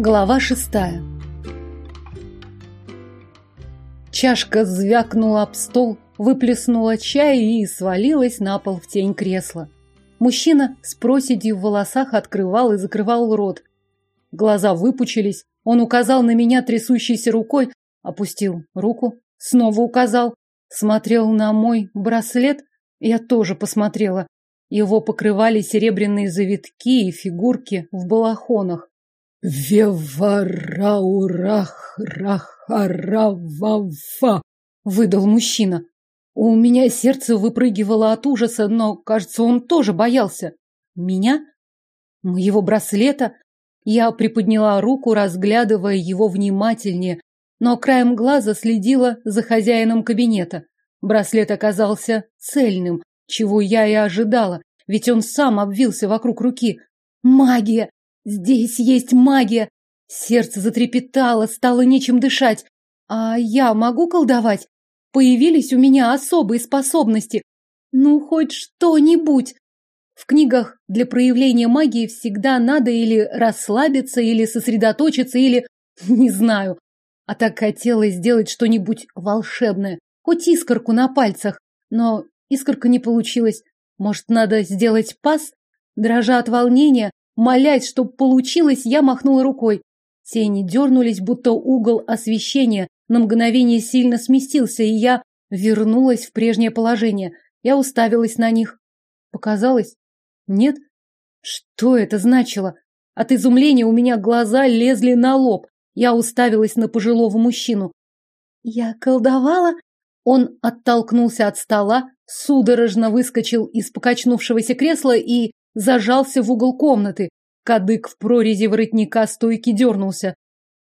Глава шестая Чашка звякнула об стол, выплеснула чай и свалилась на пол в тень кресла. Мужчина с проседью в волосах открывал и закрывал рот. Глаза выпучились, он указал на меня трясущейся рукой, опустил руку, снова указал, смотрел на мой браслет, я тоже посмотрела. Его покрывали серебряные завитки и фигурки в балахонах. «Вевараурах-рахаравава!» — выдал мужчина. У меня сердце выпрыгивало от ужаса, но, кажется, он тоже боялся. Меня? Моего браслета? Я приподняла руку, разглядывая его внимательнее, но краем глаза следила за хозяином кабинета. Браслет оказался цельным, чего я и ожидала, ведь он сам обвился вокруг руки. Магия! Здесь есть магия! Сердце затрепетало, стало нечем дышать. А я могу колдовать? Появились у меня особые способности. Ну, хоть что-нибудь. В книгах для проявления магии всегда надо или расслабиться, или сосредоточиться, или... Не знаю. А так хотелось сделать что-нибудь волшебное. Хоть искорку на пальцах. Но искорка не получилась. Может, надо сделать пас? Дрожа от волнения, молясь, чтоб получилось, я махнула рукой. Тени дернулись, будто угол освещения на мгновение сильно сместился, и я вернулась в прежнее положение. Я уставилась на них. Показалось? Нет? Что это значило? От изумления у меня глаза лезли на лоб. Я уставилась на пожилого мужчину. Я колдовала? Он оттолкнулся от стола, судорожно выскочил из покачнувшегося кресла и зажался в угол комнаты. Кадык в прорези воротника стойки дернулся.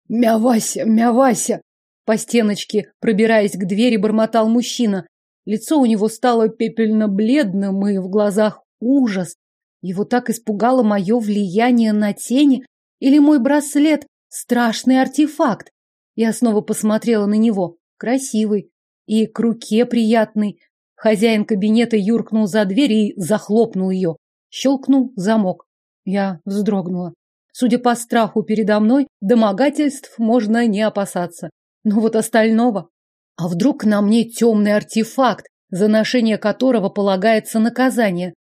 «Мявася, мявася!» По стеночке, пробираясь к двери, бормотал мужчина. Лицо у него стало пепельно-бледным, и в глазах ужас. Его так испугало мое влияние на тени или мой браслет – страшный артефакт. Я снова посмотрела на него. Красивый и к руке приятный. Хозяин кабинета юркнул за дверь и захлопнул ее. Щелкнул замок. Я вздрогнула. Судя по страху передо мной, домогательств можно не опасаться. Но вот остального... А вдруг на мне темный артефакт, за ношение которого полагается наказание?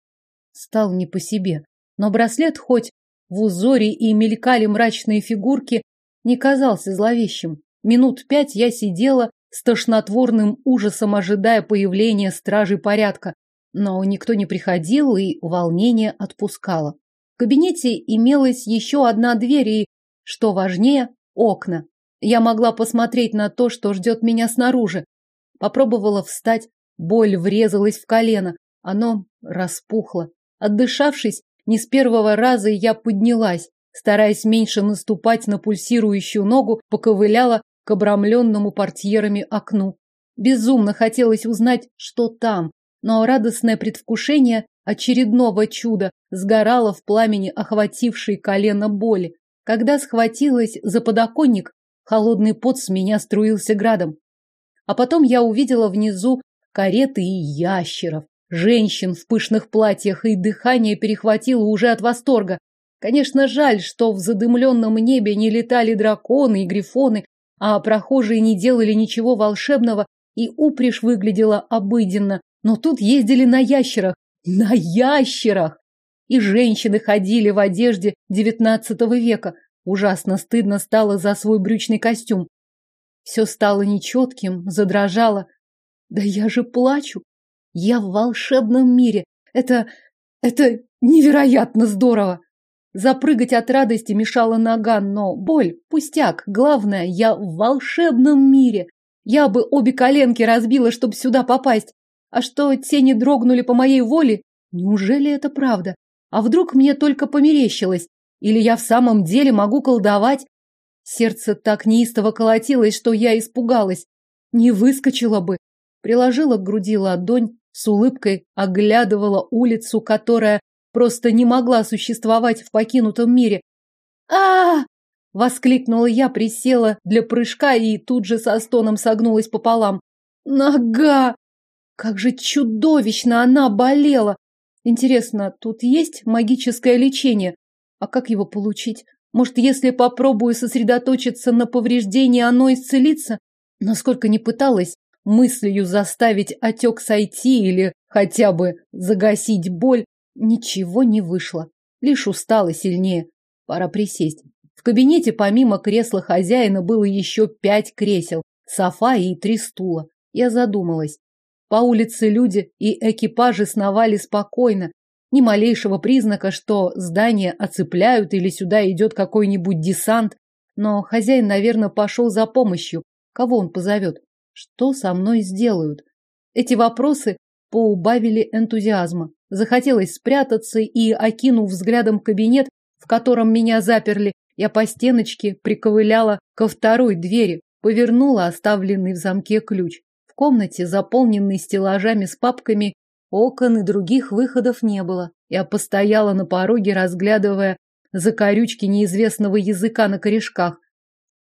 Стал не по себе. Но браслет хоть в узоре и мелькали мрачные фигурки, не казался зловещим. Минут пять я сидела с тошнотворным ужасом, ожидая появления стражей порядка. Но никто не приходил, и волнение отпускало. В кабинете имелась еще одна дверь и, что важнее, окна. Я могла посмотреть на то, что ждет меня снаружи. Попробовала встать, боль врезалась в колено. Оно распухло. Отдышавшись, не с первого раза я поднялась, стараясь меньше наступать на пульсирующую ногу, поковыляла к обрамленному портьерами окну. Безумно хотелось узнать, что там, но радостное предвкушение очередного чуда сгорало в пламени охватившей колено боли. Когда схватилась за подоконник, Холодный пот с меня струился градом. А потом я увидела внизу кареты и ящеров, женщин в пышных платьях, и дыхание перехватило уже от восторга. Конечно, жаль, что в задымленном небе не летали драконы и грифоны, а прохожие не делали ничего волшебного, и упряжь выглядела обыденно. Но тут ездили на ящерах. На ящерах! И женщины ходили в одежде девятнадцатого века, Ужасно стыдно стало за свой брючный костюм. Все стало нечетким, задрожало. Да я же плачу. Я в волшебном мире. Это... это невероятно здорово. Запрыгать от радости мешала нога, но боль, пустяк. Главное, я в волшебном мире. Я бы обе коленки разбила, чтобы сюда попасть. А что тени дрогнули по моей воле? Неужели это правда? А вдруг мне только померещилось? Или я в самом деле могу колдовать? Сердце так неистово колотилось, что я испугалась. Не выскочила бы. Приложила к груди ладонь, с улыбкой оглядывала улицу, которая просто не могла существовать в покинутом мире. а, Воскликнула я, присела для прыжка и тут же со стоном согнулась пополам. Нога! Как же чудовищно она болела! Интересно, тут есть магическое лечение? А как его получить? Может, если попробую сосредоточиться на повреждении, оно исцелится? Насколько не пыталась мыслью заставить отек сойти или хотя бы загасить боль, ничего не вышло. Лишь устала сильнее. Пора присесть. В кабинете помимо кресла хозяина было еще пять кресел, софа и три стула. Я задумалась. По улице люди и экипажи сновали спокойно, ни малейшего признака, что здание оцепляют или сюда идет какой-нибудь десант. Но хозяин, наверное, пошел за помощью. Кого он позовет? Что со мной сделают? Эти вопросы поубавили энтузиазма. Захотелось спрятаться и, окинув взглядом кабинет, в котором меня заперли, я по стеночке приковыляла ко второй двери, повернула оставленный в замке ключ. Комнате, заполненной стеллажами с папками, окон и других выходов не было. Я постояла на пороге, разглядывая закорючки неизвестного языка на корешках.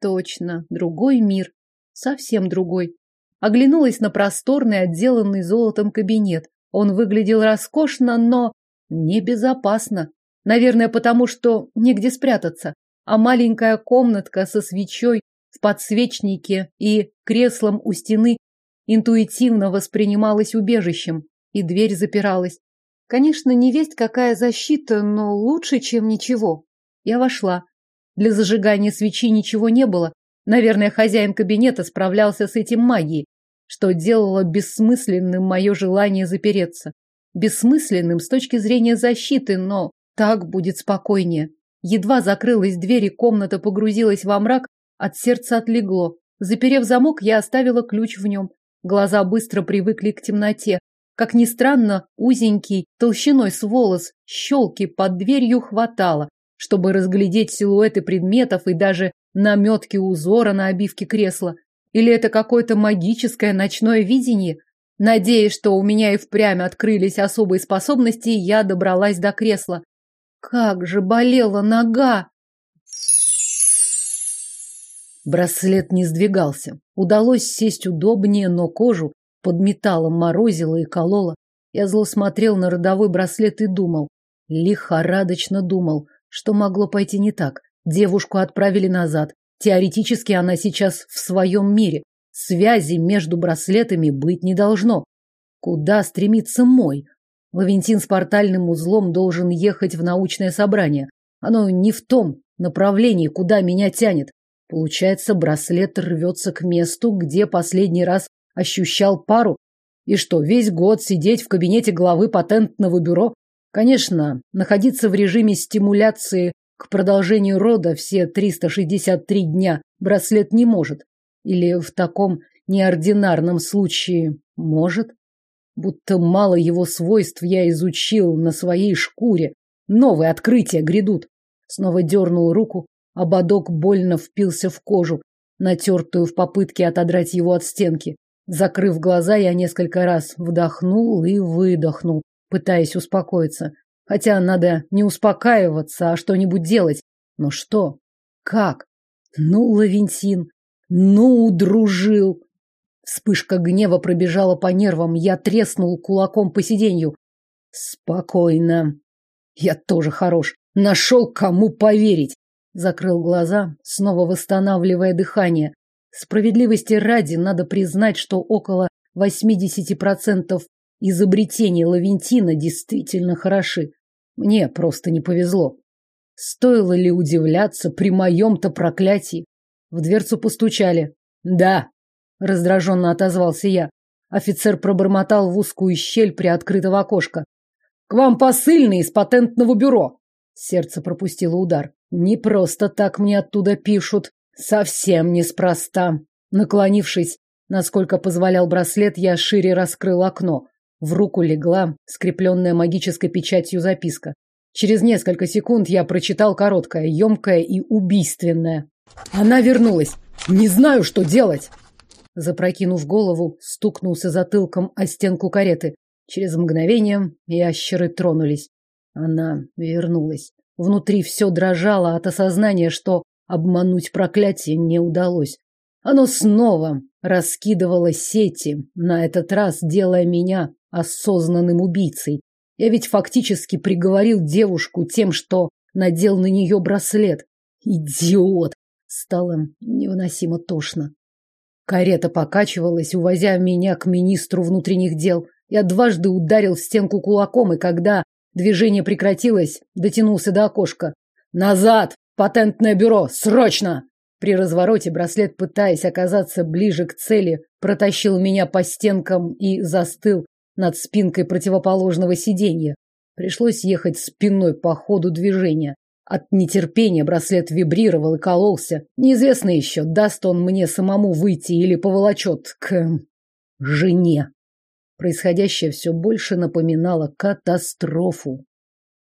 Точно, другой мир. Совсем другой. Оглянулась на просторный, отделанный золотом кабинет. Он выглядел роскошно, но небезопасно. Наверное, потому что негде спрятаться. А маленькая комнатка со свечой в подсвечнике и креслом у стены интуитивно воспринималась убежищем, и дверь запиралась. Конечно, не весть какая защита, но лучше, чем ничего. Я вошла. Для зажигания свечи ничего не было. Наверное, хозяин кабинета справлялся с этим магией, что делало бессмысленным мое желание запереться. Бессмысленным с точки зрения защиты, но так будет спокойнее. Едва закрылась дверь и комната погрузилась во мрак, от сердца отлегло. Заперев замок, я оставила ключ в нем. Глаза быстро привыкли к темноте. Как ни странно, узенький, толщиной с волос, щелки под дверью хватало, чтобы разглядеть силуэты предметов и даже наметки узора на обивке кресла. Или это какое-то магическое ночное видение? Надеясь, что у меня и впрямь открылись особые способности, я добралась до кресла. Как же болела нога! Браслет не сдвигался. Удалось сесть удобнее, но кожу под металлом морозило и кололо. Я зло смотрел на родовой браслет и думал, лихорадочно думал, что могло пойти не так. Девушку отправили назад. Теоретически она сейчас в своем мире. Связи между браслетами быть не должно. Куда стремится мой? Лавентин с портальным узлом должен ехать в научное собрание. Оно не в том направлении, куда меня тянет. Получается, браслет рвется к месту, где последний раз ощущал пару. И что, весь год сидеть в кабинете главы патентного бюро? Конечно, находиться в режиме стимуляции к продолжению рода все 363 дня браслет не может. Или в таком неординарном случае может? Будто мало его свойств я изучил на своей шкуре. Новые открытия грядут. Снова дернул руку, ободок больно впился в кожу, натертую в попытке отодрать его от стенки. Закрыв глаза, я несколько раз вдохнул и выдохнул, пытаясь успокоиться. Хотя надо не успокаиваться, а что-нибудь делать. Но что? Как? Ну, Лавентин, ну, удружил. Вспышка гнева пробежала по нервам, я треснул кулаком по сиденью. Спокойно. Я тоже хорош. Нашел, кому поверить. Закрыл глаза, снова восстанавливая дыхание. Справедливости ради надо признать, что около 80% изобретений Лавентина действительно хороши. Мне просто не повезло. Стоило ли удивляться при моем-то проклятии? В дверцу постучали. Да, раздраженно отозвался я. Офицер пробормотал в узкую щель приоткрытого окошка. К вам посыльный из патентного бюро. Сердце пропустило удар. Не просто так мне оттуда пишут. Совсем неспроста. Наклонившись, насколько позволял браслет, я шире раскрыл окно. В руку легла скрепленная магической печатью записка. Через несколько секунд я прочитал короткое, емкое и убийственное. Она вернулась. Не знаю, что делать. Запрокинув голову, стукнулся затылком о стенку кареты. Через мгновение ящеры тронулись. Она вернулась. Внутри все дрожало от осознания, что обмануть проклятие не удалось. Оно снова раскидывало сети, на этот раз делая меня осознанным убийцей. Я ведь фактически приговорил девушку тем, что надел на нее браслет. Идиот! Стало невыносимо тошно. Карета покачивалась, увозя меня к министру внутренних дел. Я дважды ударил в стенку кулаком, и когда движение прекратилось, дотянулся до окошка. «Назад! Патентное бюро! Срочно!» При развороте браслет, пытаясь оказаться ближе к цели, протащил меня по стенкам и застыл над спинкой противоположного сиденья. Пришлось ехать спиной по ходу движения. От нетерпения браслет вибрировал и кололся. Неизвестно еще, даст он мне самому выйти или поволочет к... жене. Происходящее все больше напоминало катастрофу.